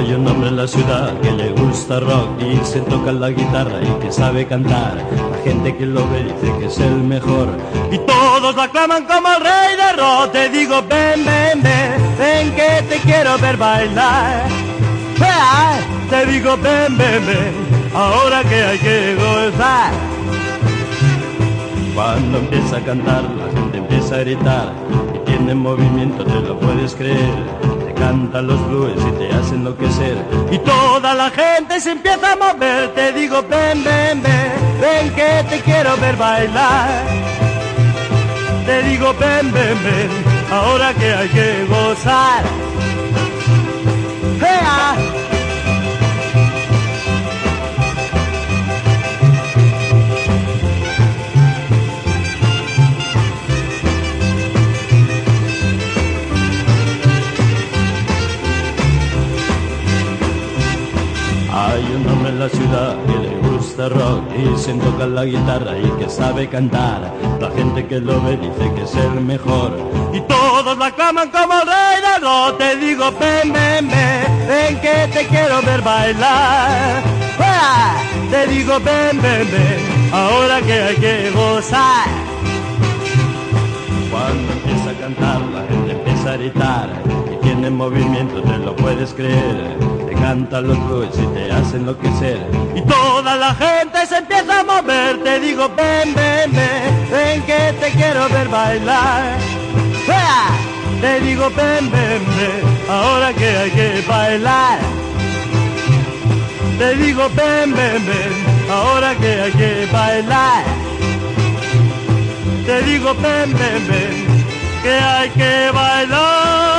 Hay un hombre en la ciudad que le gusta rock y se toca la guitarra y que sabe cantar. La gente que lo ve dice que es el mejor y todos lo aclaman como el rey de rock. Te digo, ven, ven, ven, ven que te quiero ver bailar. Te digo, ven, ven, ven, ahora que hay que gozar. Cuando empieza a cantar, la gente empieza a gritar y tiene movimiento, te lo puedes creer cantan los blues y te hacen enloquecer. Y toda la gente se empieza a mover, te digo, ven, ven, ven, ven que te quiero ver bailar. Te digo, ven, ven, ven, ahora que hay que gozar. Hay un hombre en la ciudad que le gusta rock y se toca la guitarra y que sabe cantar. La gente que lo ve dice que es el mejor y todos la aclaman como rey rock. Te digo, ven, ven, ven, ven que te quiero ver bailar. Te digo, ven, ven, ven, ahora que hay que gozar. Cuando empieza a cantar, la gente empieza a gritar y tiene movimiento, te lo puedes creer cantan los y te hacen enloquecer. Y toda la gente se empieza a mover, te digo, ven, ven, ven, ven que te quiero ver bailar. Te digo, ven, ven, ven, ahora que hay que bailar. Te digo, ven, ven, ven, ahora que hay que bailar. Te digo, ven, ven, ven, que hay que bailar.